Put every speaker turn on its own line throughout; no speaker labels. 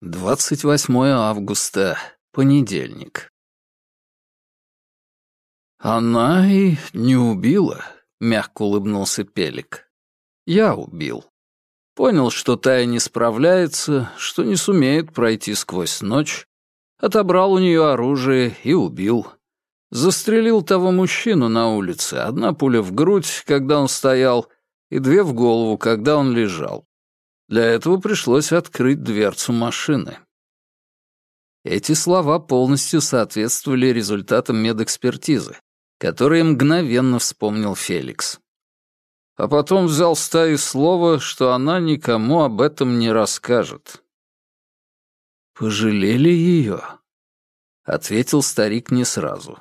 28 августа, понедельник. «Она и не убила», — мягко улыбнулся Пелик. «Я убил. Понял, что Тая не справляется, что не сумеет пройти сквозь ночь, отобрал у нее оружие и убил. Застрелил того мужчину на улице, одна пуля в грудь, когда он стоял, и две в голову, когда он лежал. Для этого пришлось открыть дверцу машины. Эти слова полностью соответствовали результатам медэкспертизы, которые мгновенно вспомнил Феликс. А потом взял с Таи слово, что она никому об этом не расскажет. «Пожалели ее?» — ответил старик не сразу.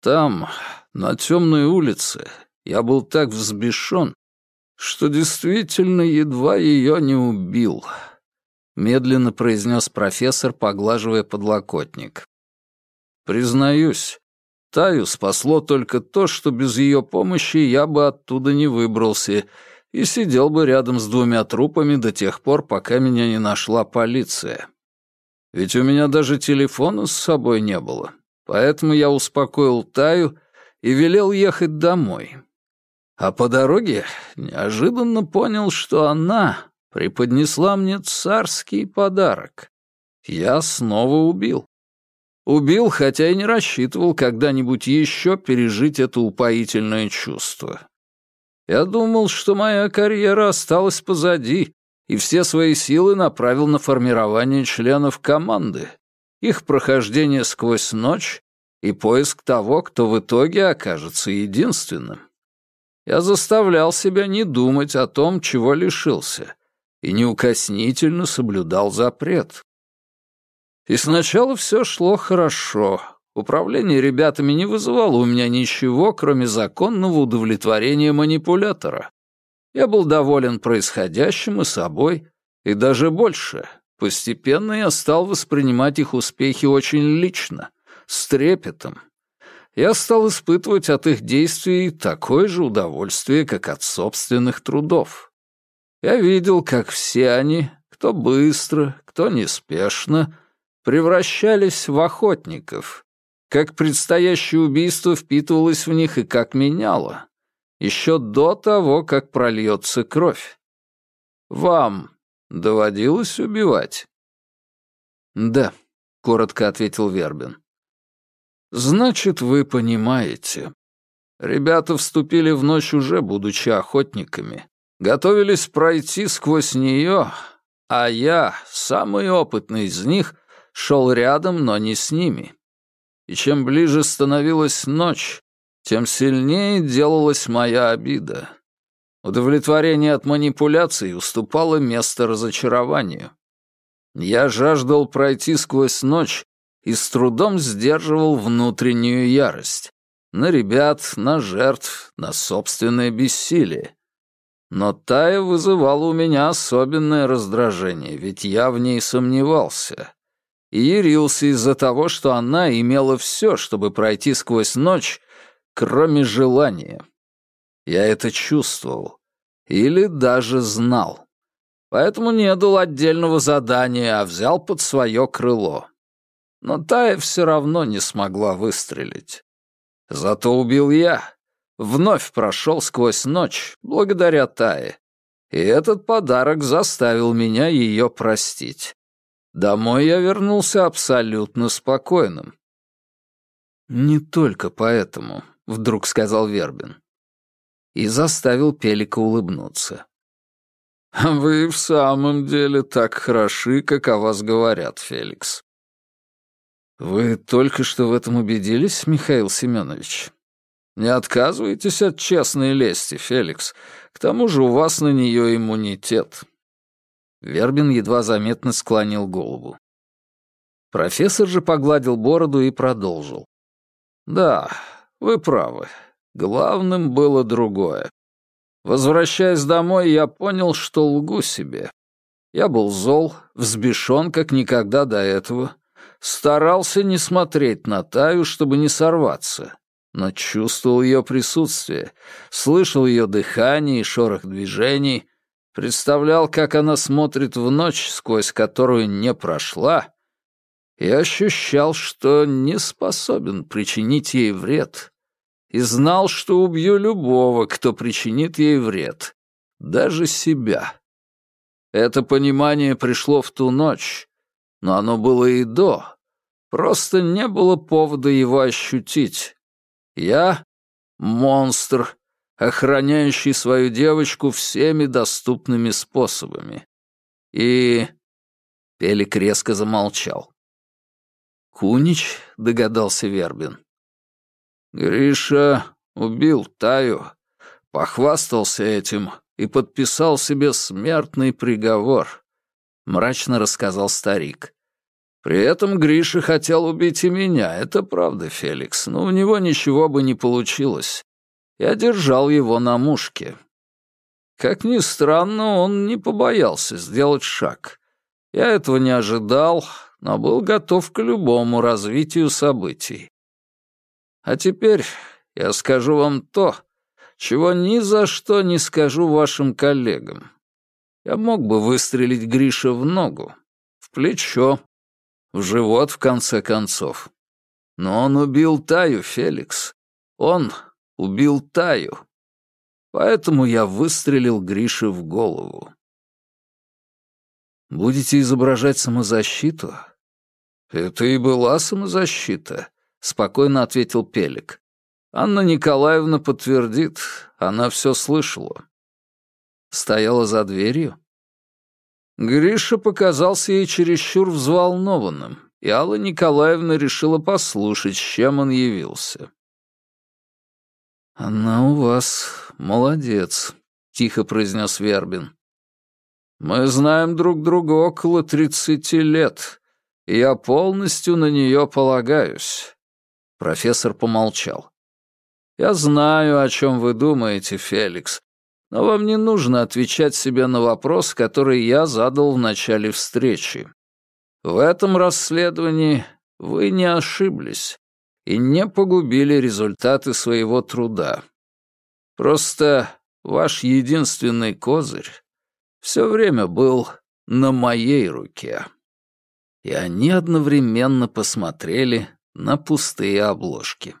«Там, на темной улице, я был так взбешен, что действительно едва ее не убил», — медленно произнес профессор, поглаживая подлокотник. «Признаюсь, Таю спасло только то, что без ее помощи я бы оттуда не выбрался и сидел бы рядом с двумя трупами до тех пор, пока меня не нашла полиция. Ведь у меня даже телефона с собой не было, поэтому я успокоил Таю и велел ехать домой, а по дороге неожиданно понял, что она преподнесла мне царский подарок. Я снова убил. Убил, хотя и не рассчитывал когда-нибудь еще пережить это упоительное чувство. Я думал, что моя карьера осталась позади, и все свои силы направил на формирование членов команды, их прохождение сквозь ночь и поиск того, кто в итоге окажется единственным я заставлял себя не думать о том, чего лишился, и неукоснительно соблюдал запрет. И сначала все шло хорошо. Управление ребятами не вызывало у меня ничего, кроме законного удовлетворения манипулятора. Я был доволен происходящим и собой, и даже больше. Постепенно я стал воспринимать их успехи очень лично, с трепетом, я стал испытывать от их действий такое же удовольствие, как от собственных трудов. Я видел, как все они, кто быстро, кто неспешно, превращались в охотников, как предстоящее убийство впитывалось в них и как меняло, еще до того, как прольется кровь. Вам доводилось убивать? «Да», — коротко ответил Вербин. «Значит, вы понимаете. Ребята вступили в ночь уже, будучи охотниками. Готовились пройти сквозь нее, а я, самый опытный из них, шел рядом, но не с ними. И чем ближе становилась ночь, тем сильнее делалась моя обида. Удовлетворение от манипуляций уступало место разочарованию. Я жаждал пройти сквозь ночь и с трудом сдерживал внутреннюю ярость. На ребят, на жертв, на собственное бессилие. Но Тая вызывала у меня особенное раздражение, ведь я в ней сомневался. И ярился из-за того, что она имела все, чтобы пройти сквозь ночь, кроме желания. Я это чувствовал. Или даже знал. Поэтому не дал отдельного задания, а взял под свое крыло но Тая все равно не смогла выстрелить. Зато убил я. Вновь прошел сквозь ночь, благодаря Тае. И этот подарок заставил меня ее простить. Домой я вернулся абсолютно спокойным. «Не только поэтому», — вдруг сказал Вербин. И заставил Пелика улыбнуться. «Вы в самом деле так хороши, как о вас говорят, Феликс. «Вы только что в этом убедились, Михаил Семенович?» «Не отказывайтесь от честной лести, Феликс. К тому же у вас на нее иммунитет». Вербин едва заметно склонил голову. Профессор же погладил бороду и продолжил. «Да, вы правы. Главным было другое. Возвращаясь домой, я понял, что лгу себе. Я был зол, взбешен, как никогда до этого, Старался не смотреть на Таю, чтобы не сорваться, но чувствовал ее присутствие, слышал ее дыхание и шорох движений, представлял, как она смотрит в ночь, сквозь которую не прошла, и ощущал, что не способен причинить ей вред, и знал, что убью любого, кто причинит ей вред, даже себя. Это понимание пришло в ту ночь, но оно было и до, просто не было повода его ощутить. Я — монстр, охраняющий свою девочку всеми доступными способами. И... Пелик резко замолчал. «Кунич?» — догадался Вербин. «Гриша убил Таю, похвастался этим и подписал себе смертный приговор», — мрачно рассказал старик. «При этом Гриша хотел убить и меня, это правда, Феликс, но у него ничего бы не получилось. Я держал его на мушке. Как ни странно, он не побоялся сделать шаг. Я этого не ожидал, но был готов к любому развитию событий. А теперь я скажу вам то, чего ни за что не скажу вашим коллегам. Я мог бы выстрелить Грише в ногу, в плечо, в живот, в конце концов. Но он убил Таю, Феликс. Он убил Таю. Поэтому я выстрелил Грише в голову. Будете изображать самозащиту? Это и была самозащита, спокойно ответил Пелик. Анна Николаевна подтвердит, она все слышала. Стояла за дверью? Гриша показался ей чересчур взволнованным, и Алла Николаевна решила послушать, с чем он явился. «Она у вас молодец», — тихо произнес Вербин. «Мы знаем друг друга около тридцати лет, и я полностью на нее полагаюсь». Профессор помолчал. «Я знаю, о чем вы думаете, Феликс, но вам не нужно отвечать себе на вопрос, который я задал в начале встречи. В этом расследовании вы не ошиблись и не погубили результаты своего труда. Просто ваш единственный козырь все время был на моей руке. И они одновременно посмотрели на пустые обложки.